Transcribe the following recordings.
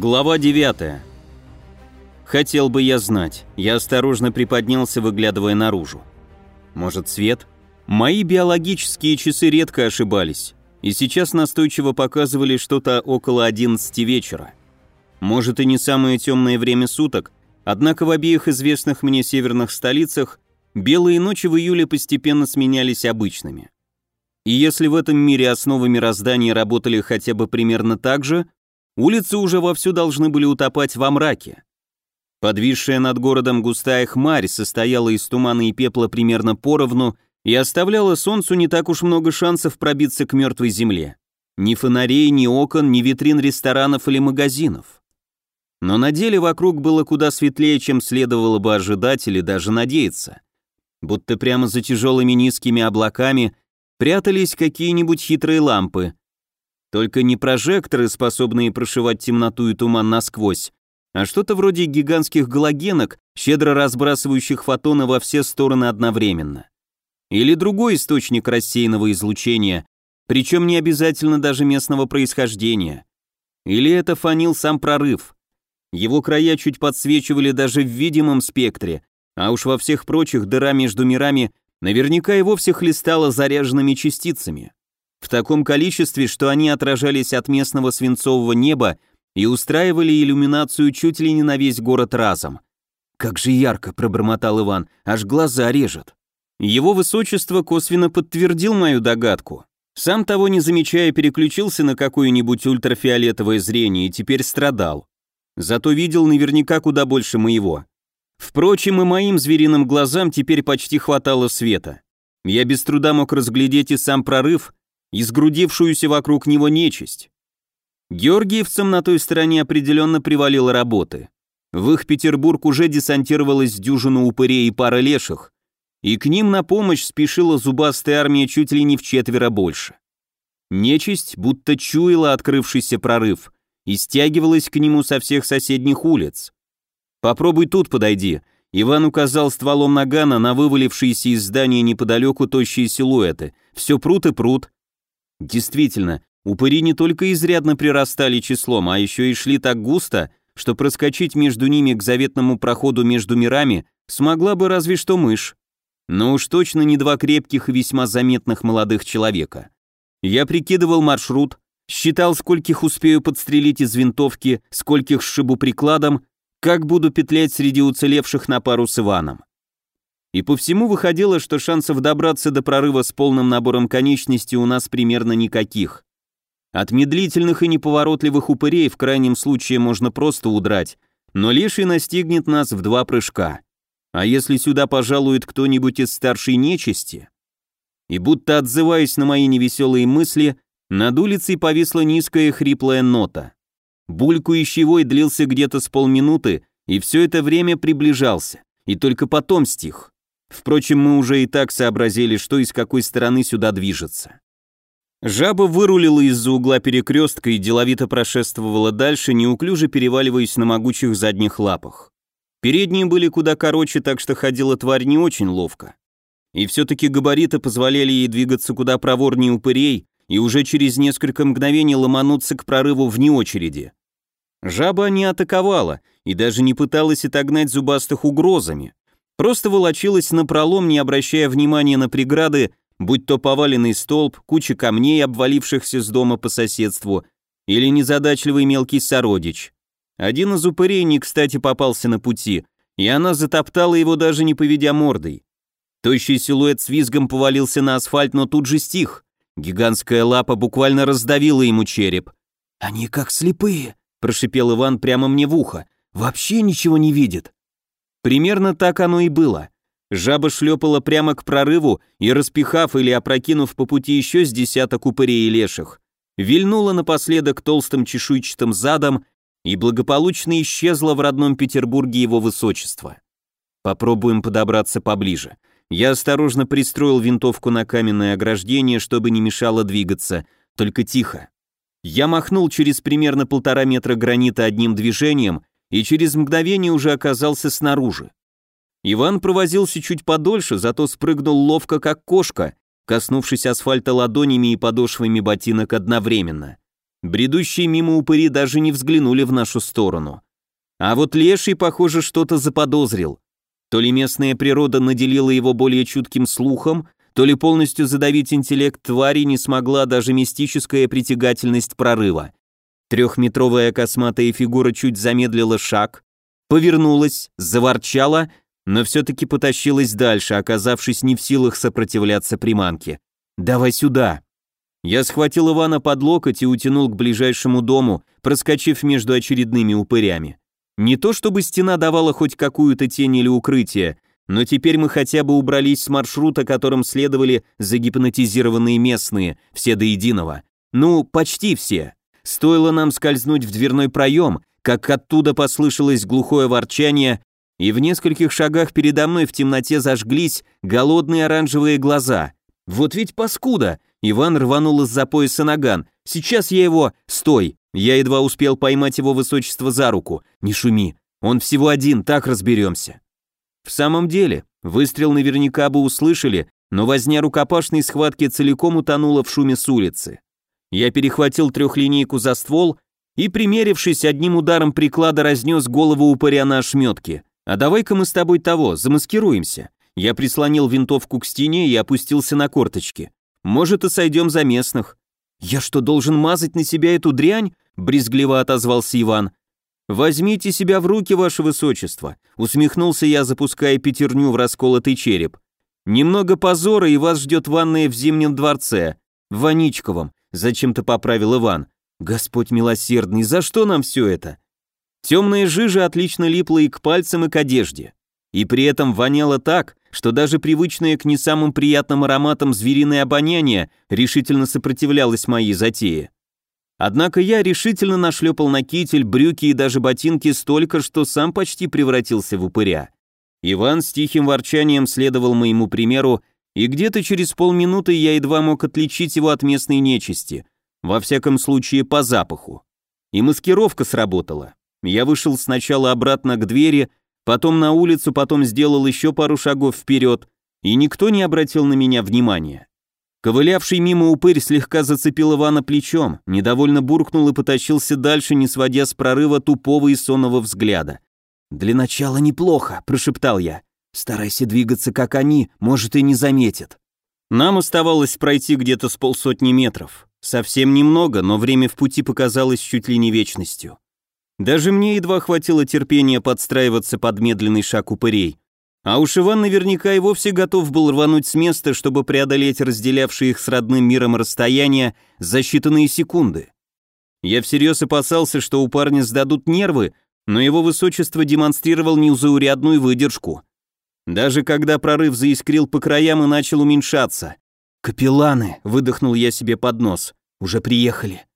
Глава 9. Хотел бы я знать. Я осторожно приподнялся, выглядывая наружу. Может, свет? Мои биологические часы редко ошибались, и сейчас настойчиво показывали что-то около 11 вечера. Может, и не самое темное время суток, однако в обеих известных мне северных столицах белые ночи в июле постепенно сменялись обычными. И если в этом мире основы мироздания работали хотя бы примерно так же, Улицы уже вовсю должны были утопать во мраке. Подвисшая над городом густая хмарь состояла из тумана и пепла примерно поровну и оставляла солнцу не так уж много шансов пробиться к мертвой земле. Ни фонарей, ни окон, ни витрин ресторанов или магазинов. Но на деле вокруг было куда светлее, чем следовало бы ожидать или даже надеяться. Будто прямо за тяжелыми низкими облаками прятались какие-нибудь хитрые лампы, только не прожекторы, способные прошивать темноту и туман насквозь, а что-то вроде гигантских галогенок, щедро разбрасывающих фотоны во все стороны одновременно. Или другой источник рассеянного излучения, причем не обязательно даже местного происхождения. Или это фанил сам прорыв. Его края чуть подсвечивали даже в видимом спектре, а уж во всех прочих дыра между мирами наверняка и вовсе хлестала заряженными частицами в таком количестве, что они отражались от местного свинцового неба и устраивали иллюминацию чуть ли не на весь город разом. «Как же ярко!» — пробормотал Иван, аж глаза режет. Его высочество косвенно подтвердил мою догадку. Сам того не замечая, переключился на какое-нибудь ультрафиолетовое зрение и теперь страдал. Зато видел наверняка куда больше моего. Впрочем, и моим звериным глазам теперь почти хватало света. Я без труда мог разглядеть и сам прорыв, и сгрудившуюся вокруг него нечисть. Георгиевцам на той стороне определенно привалило работы. В их Петербург уже десантировалась дюжина упырей и пара леших, и к ним на помощь спешила зубастая армия чуть ли не в четверо больше. Нечисть будто чуяла открывшийся прорыв и стягивалась к нему со всех соседних улиц. «Попробуй тут подойди», Иван указал стволом нагана на вывалившиеся из здания неподалеку тощие силуэты. Все прут и прут. Действительно, упыри не только изрядно прирастали числом, а еще и шли так густо, что проскочить между ними к заветному проходу между мирами смогла бы разве что мышь. Но уж точно не два крепких и весьма заметных молодых человека. Я прикидывал маршрут, считал, скольких успею подстрелить из винтовки, скольких сшибу прикладом, как буду петлять среди уцелевших на пару с Иваном. И по всему выходило, что шансов добраться до прорыва с полным набором конечностей у нас примерно никаких. От медлительных и неповоротливых упырей в крайнем случае можно просто удрать, но леший настигнет нас в два прыжка. А если сюда пожалует кто-нибудь из старшей нечисти? И будто отзываясь на мои невеселые мысли, над улицей повисла низкая хриплая нота. Булькающий вой длился где-то с полминуты, и все это время приближался, и только потом стих. Впрочем, мы уже и так сообразили, что и с какой стороны сюда движется. Жаба вырулила из-за угла перекрестка и деловито прошествовала дальше, неуклюже переваливаясь на могучих задних лапах. Передние были куда короче, так что ходила тварь не очень ловко. И все-таки габариты позволяли ей двигаться куда проворнее упырей и уже через несколько мгновений ломануться к прорыву вне очереди. Жаба не атаковала и даже не пыталась отогнать зубастых угрозами, Просто волочилась на пролом, не обращая внимания на преграды, будь то поваленный столб, куча камней, обвалившихся с дома по соседству, или незадачливый мелкий сородич. Один из упырей не кстати попался на пути, и она затоптала его даже не поведя мордой. Тощий силуэт с визгом повалился на асфальт, но тут же стих. Гигантская лапа буквально раздавила ему череп. «Они как слепые», – прошипел Иван прямо мне в ухо. «Вообще ничего не видят». Примерно так оно и было. Жаба шлепала прямо к прорыву и, распихав или опрокинув по пути еще с десяток упырей и леших, вильнула напоследок толстым чешуйчатым задом и благополучно исчезла в родном Петербурге его высочества. Попробуем подобраться поближе. Я осторожно пристроил винтовку на каменное ограждение, чтобы не мешало двигаться, только тихо. Я махнул через примерно полтора метра гранита одним движением и через мгновение уже оказался снаружи. Иван провозился чуть подольше, зато спрыгнул ловко, как кошка, коснувшись асфальта ладонями и подошвами ботинок одновременно. Бредущие мимо упыри даже не взглянули в нашу сторону. А вот леший, похоже, что-то заподозрил. То ли местная природа наделила его более чутким слухом, то ли полностью задавить интеллект твари не смогла даже мистическая притягательность прорыва. Трехметровая косматая фигура чуть замедлила шаг, повернулась, заворчала, но все-таки потащилась дальше, оказавшись не в силах сопротивляться приманке. «Давай сюда!» Я схватил Ивана под локоть и утянул к ближайшему дому, проскочив между очередными упырями. Не то чтобы стена давала хоть какую-то тень или укрытие, но теперь мы хотя бы убрались с маршрута, которым следовали загипнотизированные местные, все до единого. Ну, почти все. Стоило нам скользнуть в дверной проем, как оттуда послышалось глухое ворчание, и в нескольких шагах передо мной в темноте зажглись голодные оранжевые глаза. Вот ведь паскуда! Иван рванул из-за пояса наган. Сейчас я его... Стой! Я едва успел поймать его высочество за руку. Не шуми. Он всего один, так разберемся. В самом деле, выстрел наверняка бы услышали, но возня рукопашной схватки целиком утонула в шуме с улицы. Я перехватил трехлинейку за ствол и, примерившись, одним ударом приклада разнес голову упыря на ошметке. «А давай-ка мы с тобой того, замаскируемся». Я прислонил винтовку к стене и опустился на корточки. «Может, и сойдем за местных». «Я что, должен мазать на себя эту дрянь?» — брезгливо отозвался Иван. «Возьмите себя в руки, ваше высочество», — усмехнулся я, запуская пятерню в расколотый череп. «Немного позора, и вас ждет ванная в Зимнем дворце, в Ваничковом», — зачем-то поправил Иван. «Господь милосердный, за что нам все это?» Темная жижа отлично липла и к пальцам, и к одежде. И при этом воняло так, что даже привычное к не самым приятным ароматам звериное обоняние решительно сопротивлялось моей затее. Однако я решительно нашлепал на китель, брюки и даже ботинки столько, что сам почти превратился в упыря. Иван с тихим ворчанием следовал моему примеру, и где-то через полминуты я едва мог отличить его от местной нечисти, во всяком случае по запаху. И маскировка сработала. Я вышел сначала обратно к двери, потом на улицу, потом сделал еще пару шагов вперед, и никто не обратил на меня внимания. Ковылявший мимо упырь слегка зацепил Ивана плечом, недовольно буркнул и потащился дальше, не сводя с прорыва тупого и сонного взгляда. «Для начала неплохо», — прошептал я. «Старайся двигаться, как они, может, и не заметят». Нам оставалось пройти где-то с полсотни метров. Совсем немного, но время в пути показалось чуть ли не вечностью. Даже мне едва хватило терпения подстраиваться под медленный шаг упырей. А уж Иван наверняка и вовсе готов был рвануть с места, чтобы преодолеть разделявшие их с родным миром расстояние за считанные секунды. Я всерьез опасался, что у парня сдадут нервы, но его высочество демонстрировал неузаурядную выдержку. Даже когда прорыв заискрил по краям и начал уменьшаться. «Капелланы!» — выдохнул я себе под нос. «Уже приехали».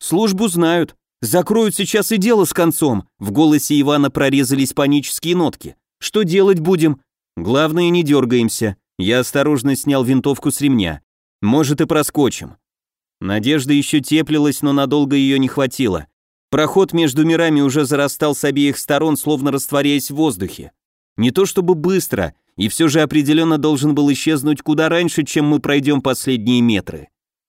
«Службу знают. Закроют сейчас и дело с концом». В голосе Ивана прорезались панические нотки. Что делать будем? Главное, не дергаемся. Я осторожно снял винтовку с ремня. Может и проскочим. Надежда еще теплилась, но надолго ее не хватило. Проход между мирами уже зарастал с обеих сторон, словно растворяясь в воздухе. Не то чтобы быстро, и все же определенно должен был исчезнуть куда раньше, чем мы пройдем последние метры.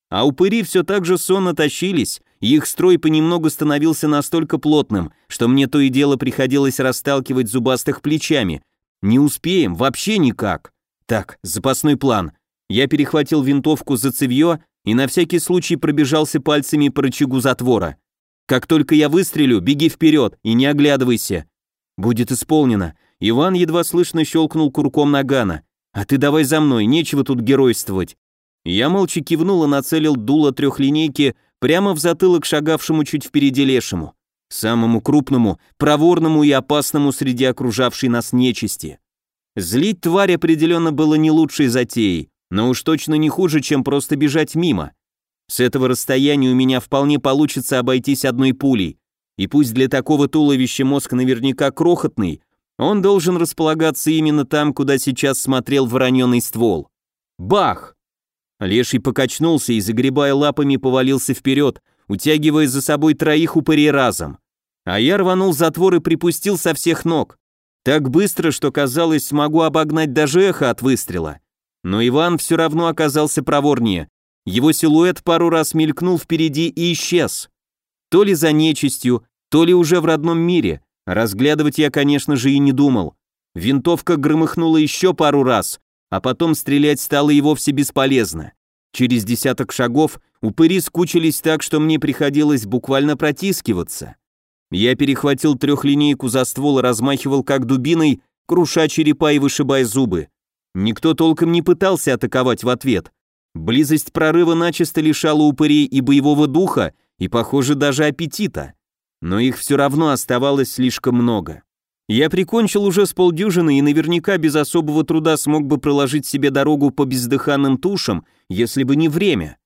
А упыри все так же сонно тащились, и их строй понемногу становился настолько плотным, что мне то и дело приходилось расталкивать зубастых плечами. Не успеем, вообще никак. Так, запасной план. Я перехватил винтовку за цевьё и на всякий случай пробежался пальцами по рычагу затвора. Как только я выстрелю, беги вперед и не оглядывайся. Будет исполнено. Иван едва слышно щелкнул курком нагана. А ты давай за мной, нечего тут геройствовать. Я молча кивнул и нацелил дуло трехлинейки прямо в затылок шагавшему чуть впереди лешему, самому крупному, проворному и опасному среди окружавшей нас нечисти. Злить тварь определенно было не лучшей затеей, но уж точно не хуже, чем просто бежать мимо. С этого расстояния у меня вполне получится обойтись одной пулей, и пусть для такого туловища мозг наверняка крохотный, он должен располагаться именно там, куда сейчас смотрел вороненый ствол. Бах! Леший покачнулся и, загребая лапами, повалился вперед, утягивая за собой троих упырей разом. А я рванул затвор и припустил со всех ног. Так быстро, что казалось, смогу обогнать даже эхо от выстрела. Но Иван все равно оказался проворнее. Его силуэт пару раз мелькнул впереди и исчез. То ли за нечистью, то ли уже в родном мире. Разглядывать я, конечно же, и не думал. Винтовка громыхнула еще пару раз, а потом стрелять стало и вовсе бесполезно. Через десяток шагов упыри скучились так, что мне приходилось буквально протискиваться. Я перехватил трехлинейку за ствол и размахивал как дубиной, круша черепа и вышибая зубы. Никто толком не пытался атаковать в ответ. Близость прорыва начисто лишала упырей и боевого духа, и, похоже, даже аппетита. Но их все равно оставалось слишком много. Я прикончил уже с полдюжины и наверняка без особого труда смог бы проложить себе дорогу по бездыханным тушам, если бы не время.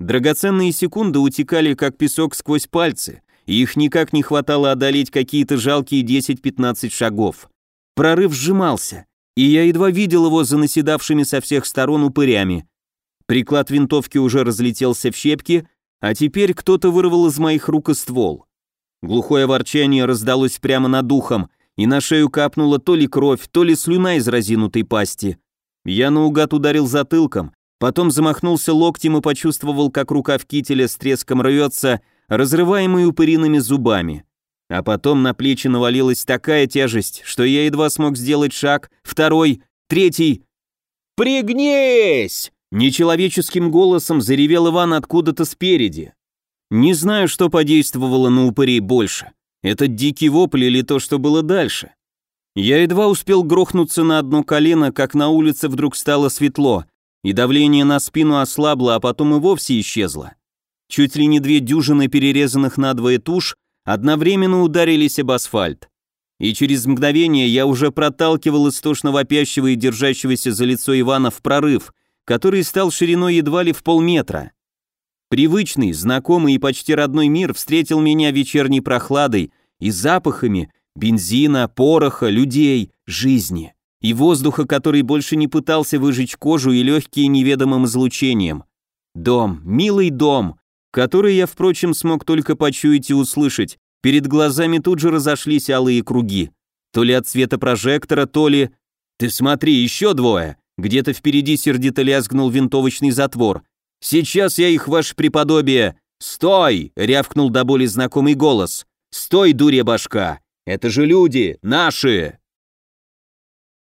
Драгоценные секунды утекали как песок сквозь пальцы, и их никак не хватало одолеть какие-то жалкие 10-15 шагов. Прорыв сжимался, и я едва видел его за наседавшими со всех сторон упырями. Приклад винтовки уже разлетелся в щепки, а теперь кто-то вырвал из моих рук и ствол. Глухое ворчание раздалось прямо над ухом, и на шею капнула то ли кровь, то ли слюна из разинутой пасти. Я наугад ударил затылком, потом замахнулся локтем и почувствовал, как рука в кителе с треском рвется, разрываемый упыриными зубами. А потом на плечи навалилась такая тяжесть, что я едва смог сделать шаг, второй, третий. «Пригнись!» Нечеловеческим голосом заревел Иван откуда-то спереди. Не знаю, что подействовало на упырей больше. Этот дикий вопль или то, что было дальше. Я едва успел грохнуться на одно колено, как на улице вдруг стало светло, и давление на спину ослабло, а потом и вовсе исчезло. Чуть ли не две дюжины перерезанных надвое туш одновременно ударились об асфальт. И через мгновение я уже проталкивал истошно вопящего и держащегося за лицо Ивана в прорыв, который стал шириной едва ли в полметра. Привычный, знакомый и почти родной мир встретил меня вечерней прохладой и запахами бензина, пороха, людей, жизни и воздуха, который больше не пытался выжечь кожу и легкие неведомым излучением. Дом, милый дом, который я, впрочем, смог только почуять и услышать. Перед глазами тут же разошлись алые круги. То ли от света прожектора, то ли... Ты смотри, еще двое. Где-то впереди сердито лязгнул винтовочный затвор. «Сейчас я их, ваше преподобие!» «Стой!» — рявкнул до боли знакомый голос. «Стой, дурья башка! Это же люди! Наши!»